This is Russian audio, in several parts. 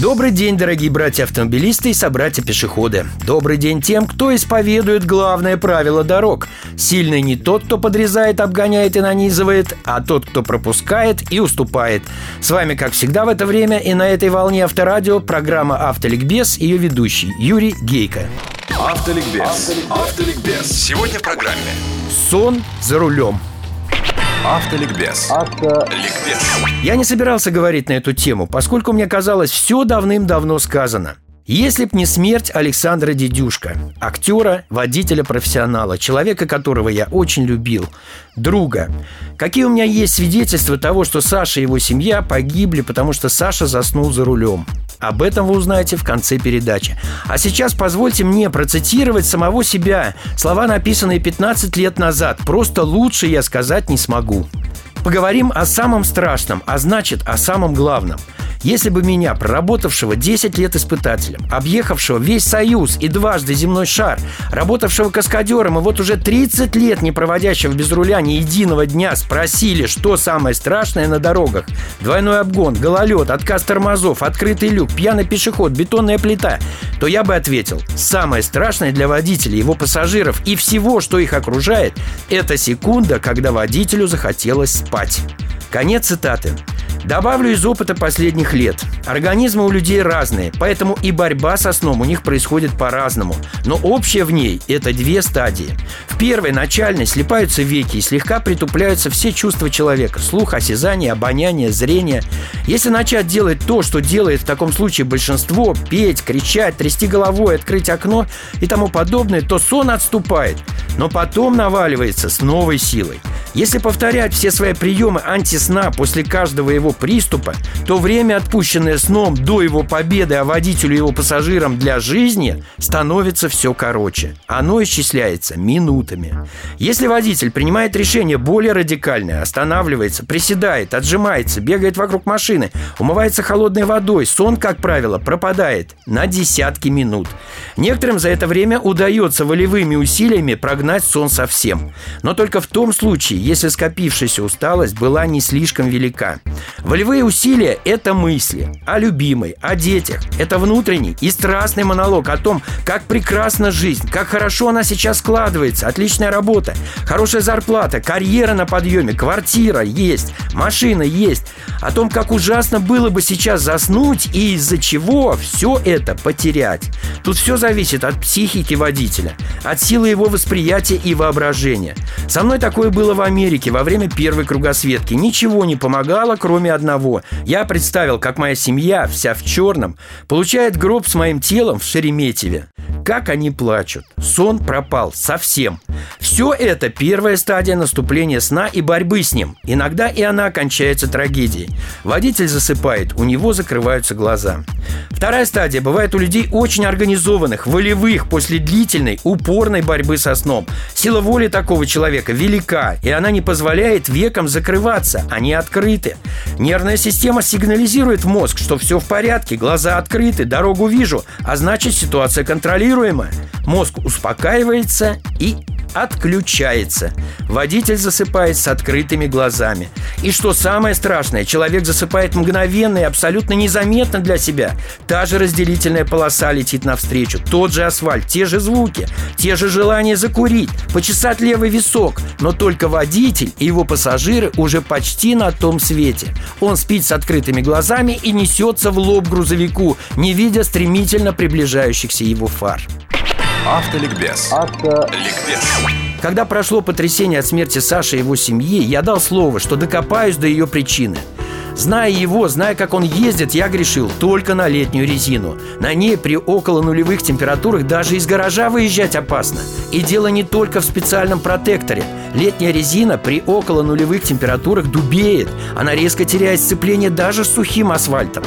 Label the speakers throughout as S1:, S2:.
S1: Добрый день, дорогие братья-автомобилисты и собратья-пешеходы. Добрый день тем, кто исповедует главное правило дорог. Сильный не тот, кто подрезает, обгоняет и нанизывает, а тот, кто пропускает и уступает. С вами, как всегда, в это время и на этой волне Авторадио программа «Автоликбез» ее ведущий Юрий Гейко.
S2: Автоликбез Автоликбез Сегодня в программе
S1: Сон за рулем.
S2: Автоликбез Ликбез
S1: Я не собирался говорить на эту тему, поскольку мне казалось, все давным-давно сказано. Если б не смерть Александра Дедюшка, актера, водителя-профессионала, человека, которого я очень любил, друга. Какие у меня есть свидетельства того, что Саша и его семья погибли, потому что Саша заснул за рулем. Об этом вы узнаете в конце передачи. А сейчас позвольте мне процитировать самого себя. Слова, написанные 15 лет назад. Просто лучше я сказать не смогу. Поговорим о самом страшном, а значит о самом главном. Если бы меня, проработавшего 10 лет испытателем, объехавшего весь Союз и дважды земной шар, работавшего каскадером и вот уже 30 лет не проводящего без руля ни единого дня, спросили, что самое страшное на дорогах – двойной обгон, гололед, отказ тормозов, открытый люк, пьяный пешеход, бетонная плита, то я бы ответил – самое страшное для водителя, его пассажиров и всего, что их окружает – это секунда, когда водителю захотелось спать. Конец цитаты. Добавлю из опыта последних лет. Организмы у людей разные, поэтому и борьба со сном у них происходит по-разному. Но общее в ней – это две стадии. В первой, начальной, слепаются веки и слегка притупляются все чувства человека – слух, осязание, обоняние, зрение. Если начать делать то, что делает в таком случае большинство – петь, кричать, трясти головой, открыть окно и тому подобное, то сон отступает. Но потом наваливается с новой силой. Если повторять все свои приемы антисна после каждого его приступа, то время, отпущенное сном до его победы, а водителю и его пассажирам для жизни, становится все короче. Оно исчисляется минутами. Если водитель принимает решение более радикальное, останавливается, приседает, отжимается, бегает вокруг машины, умывается холодной водой, сон, как правило, пропадает на десятки минут. Некоторым за это время удается волевыми усилиями прогнать сон совсем. Но только в том случае, если скопившаяся усталость была не слишком велика. Волевые усилия – это мысли о любимой, о детях. Это внутренний и страстный монолог о том, как прекрасна жизнь, как хорошо она сейчас складывается, отличная работа, хорошая зарплата, карьера на подъеме, квартира есть, машина есть. О том, как ужасно было бы сейчас заснуть и из-за чего все это потерять. Тут все зависит от психики водителя, от силы его восприятия и воображения. Со мной такое было в Америке во время первой кругосветки. Ничего не помогало, кроме одного. Я представил, как моя семья, вся в черном, получает гроб с моим телом в Шереметьеве. Как они плачут. Сон пропал совсем. Все это первая стадия наступления сна и борьбы с ним. Иногда и она кончается трагедией. Водитель засыпает, у него закрываются глаза. Вторая стадия бывает у людей очень организованных, волевых, после длительной, упорной борьбы со сном. Сила воли такого человека велика, и она не позволяет векам закрываться, они открыты. Нервная система сигнализирует в мозг, что все в порядке, глаза открыты, дорогу вижу, а значит ситуация контролируема. Мозг успокаивается и отключается. Водитель засыпает с открытыми глазами. И что самое страшное, человек засыпает мгновенно и абсолютно незаметно для себя. Та же разделительная полоса летит навстречу, тот же асфальт, те же звуки, те же желания закурить, почесать левый висок. Но только водитель и его пассажиры уже почти на том свете. Он спит с открытыми глазами и несется в лоб грузовику, не видя стремительно приближающихся его фар.
S2: Автоликбез Ликбез
S1: Когда прошло потрясение от смерти Саши и его семьи, я дал слово, что докопаюсь до ее причины. Зная его, зная, как он ездит, я грешил только на летнюю резину. На ней при около нулевых температурах даже из гаража выезжать опасно. И дело не только в специальном протекторе. Летняя резина при около нулевых температурах дубеет. Она резко теряет сцепление даже с сухим асфальтом.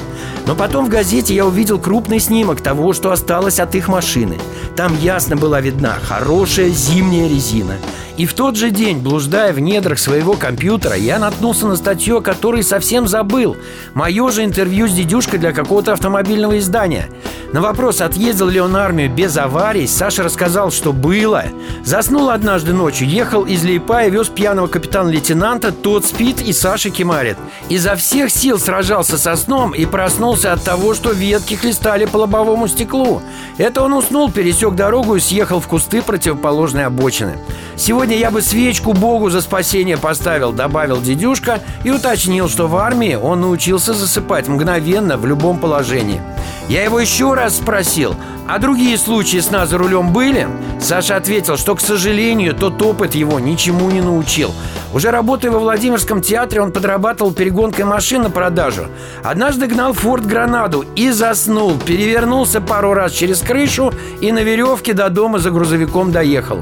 S1: Но потом в газете я увидел крупный снимок того, что осталось от их машины. Там ясно была видна хорошая зимняя резина. И в тот же день, блуждая в недрах своего компьютера, я наткнулся на статью, о которой совсем забыл. Мое же интервью с дедюшкой для какого-то автомобильного издания. На вопрос, отъездил ли он армию без аварий, Саша рассказал, что было. Заснул однажды ночью, ехал из Лейпа вез пьяного капитана-лейтенанта, тот спит и Саша кемарит. Изо всех сил сражался со сном и проснулся от того, что ветки хлестали по лобовому стеклу. Это он уснул, пересек дорогу и съехал в кусты противоположной обочины. Сегодня я бы свечку Богу за спасение поставил, добавил дедюшка и уточнил, что в армии он научился засыпать мгновенно в любом положении. Я его еще раз спросил, а другие случаи сна за рулем были? Саша ответил, что, к сожалению, тот опыт его ничему не научил. Уже работая во Владимирском театре, он подрабатывал перегонкой машин на продажу. Однажды гнал Форд Гранаду и заснул, перевернулся пару раз через крышу и на веревке до дома за грузовиком доехал.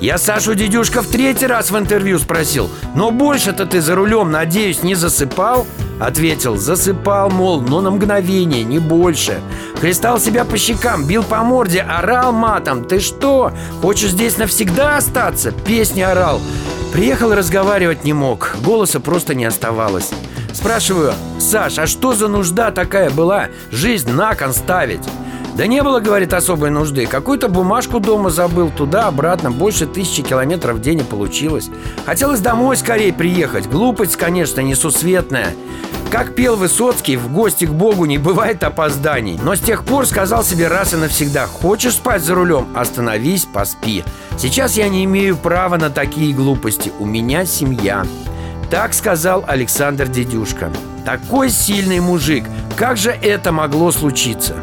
S1: Я Сашу дедюшка в третий раз в интервью спросил Но больше-то ты за рулем, надеюсь, не засыпал? Ответил, засыпал, мол, но на мгновение, не больше. Хлестал себя по щекам, бил по морде, орал матом. Ты что, хочешь здесь навсегда остаться? Песни орал. Приехал разговаривать не мог, голоса просто не оставалось. Спрашиваю, Саш, а что за нужда такая была? Жизнь на кон ставить да не было, говорит, особой нужды. Какую-то бумажку дома забыл Туда-обратно. Больше тысячи километров в день и получилось. Хотелось домой скорее приехать. Глупость, конечно, несусветная. Как пел Высоцкий, в гости к Богу не бывает опозданий Но с тех пор сказал себе раз и навсегда Хочешь спать за рулем? Остановись, поспи Сейчас я не имею права на такие глупости. У меня семья. Так сказал Александр Дедюшка. Такой сильный мужик. Как же это могло случиться?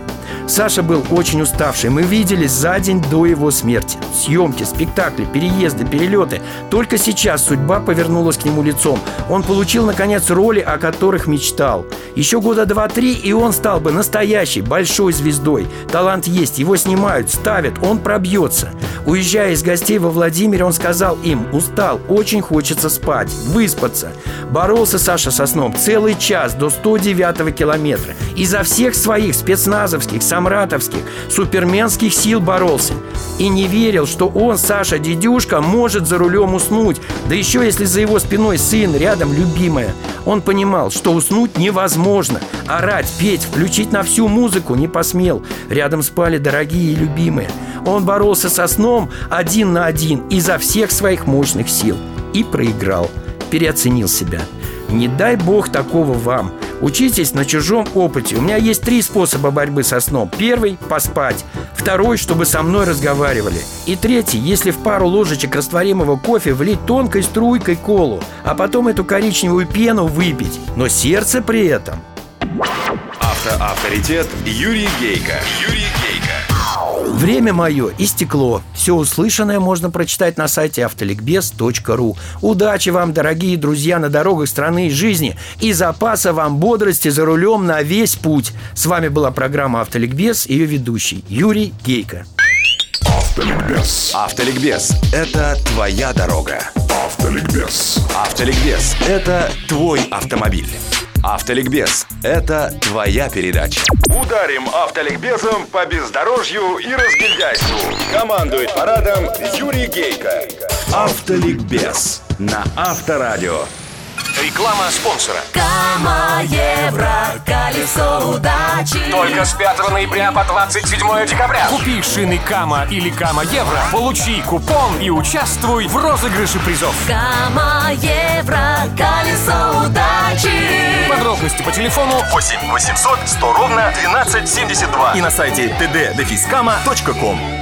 S1: Саша был очень уставший. Мы виделись за день до его смерти. Съемки, спектакли, переезды, перелеты. Только сейчас судьба повернулась к нему лицом. Он получил, наконец, роли, о которых мечтал. Еще года два-три, и он стал бы настоящей, большой звездой. Талант есть, его снимают, ставят, он пробьется. Уезжая из гостей во Владимире, он сказал им, устал, очень хочется спать, выспаться. Боролся Саша со сном целый час до 109 километра. Изо всех своих спецназовских, самратовских, суперменских сил боролся. И не верил, что он, Саша Дедюшка, может за рулем уснуть. Да еще если за его спиной сын, рядом любимая. Он понимал, что уснуть невозможно. Орать, петь, включить на всю музыку не посмел. Рядом спали дорогие и любимые. Он боролся со сном один на один изо всех своих мощных сил. И проиграл. Переоценил себя. Не дай бог такого вам. Учитесь на чужом опыте. У меня есть три способа борьбы со сном. Первый – поспать. Второй – чтобы со мной разговаривали. И третий – если в пару ложечек растворимого кофе влить тонкой струйкой колу, а потом эту коричневую пену выпить. Но сердце при этом.
S2: Автоавторитет Юрий Гейко. Юрий
S1: Время мое истекло. Все услышанное можно прочитать на сайте автоликбез.ру. Удачи вам, дорогие друзья, на дорогах страны и жизни. И запаса вам бодрости за рулем на весь путь. С вами была программа «Автоликбез» ее ведущий Юрий Гейко.
S3: Автоликбез.
S2: Автоликбез – это твоя дорога.
S3: Автоликбез.
S2: Автоликбез – это твой автомобиль. Автоликбез – это твоя передача. Ударим автоликбезом по бездорожью и разгильдяйству. Командует парадом Юрий Гейко. Автоликбез на Авторадио. Реклама спонсора.
S4: Кама, евро, колесо удачи.
S5: Только с 5 ноября по 27 декабря. Купи шины Кама или Кама Евро, получи купон и участвуй в розыгрыше призов.
S4: Кама, евро, колесо удачи.
S5: Подробности по телефону
S2: 8 800 100 ровно 1272
S5: и на сайте td-kama.com.